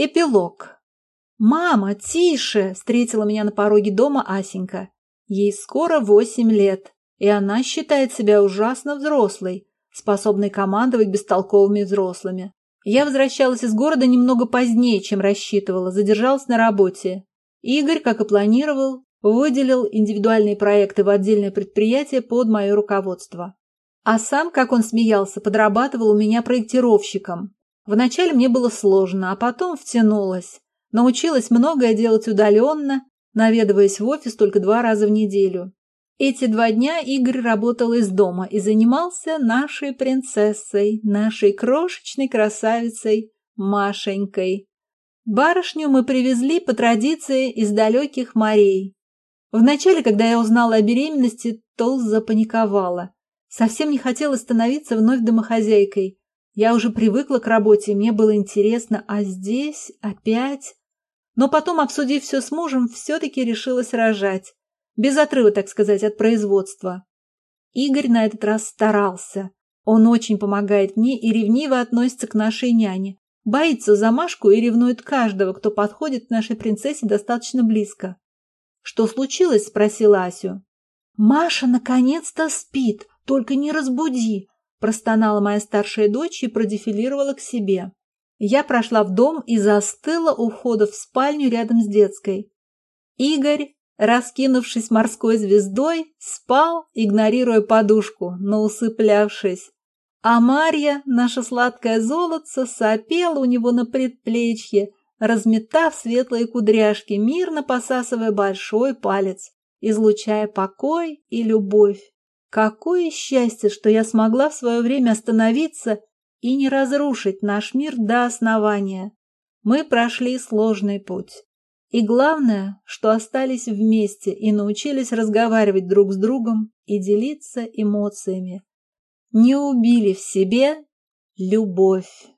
Эпилог. «Мама, тише!» – встретила меня на пороге дома Асенька. Ей скоро восемь лет, и она считает себя ужасно взрослой, способной командовать бестолковыми взрослыми. Я возвращалась из города немного позднее, чем рассчитывала, задержалась на работе. Игорь, как и планировал, выделил индивидуальные проекты в отдельное предприятие под мое руководство. А сам, как он смеялся, подрабатывал у меня проектировщиком, Вначале мне было сложно, а потом втянулась. Научилась многое делать удаленно, наведываясь в офис только два раза в неделю. Эти два дня Игорь работал из дома и занимался нашей принцессой, нашей крошечной красавицей Машенькой. Барышню мы привезли по традиции из далеких морей. Вначале, когда я узнала о беременности, то запаниковала. Совсем не хотела становиться вновь домохозяйкой. Я уже привыкла к работе, мне было интересно, а здесь опять... Но потом, обсудив все с мужем, все-таки решилась рожать. Без отрыва, так сказать, от производства. Игорь на этот раз старался. Он очень помогает мне и ревниво относится к нашей няне. Боится за Машку и ревнует каждого, кто подходит к нашей принцессе достаточно близко. «Что случилось?» – спросила Асю. «Маша наконец-то спит, только не разбуди. Простонала моя старшая дочь и продефилировала к себе. Я прошла в дом и застыла у входа в спальню рядом с детской. Игорь, раскинувшись морской звездой, спал, игнорируя подушку, но усыплявшись. А Марья, наша сладкая золотце, сопела у него на предплечье, разметав светлые кудряшки, мирно посасывая большой палец, излучая покой и любовь. Какое счастье, что я смогла в свое время остановиться и не разрушить наш мир до основания. Мы прошли сложный путь. И главное, что остались вместе и научились разговаривать друг с другом и делиться эмоциями. Не убили в себе любовь.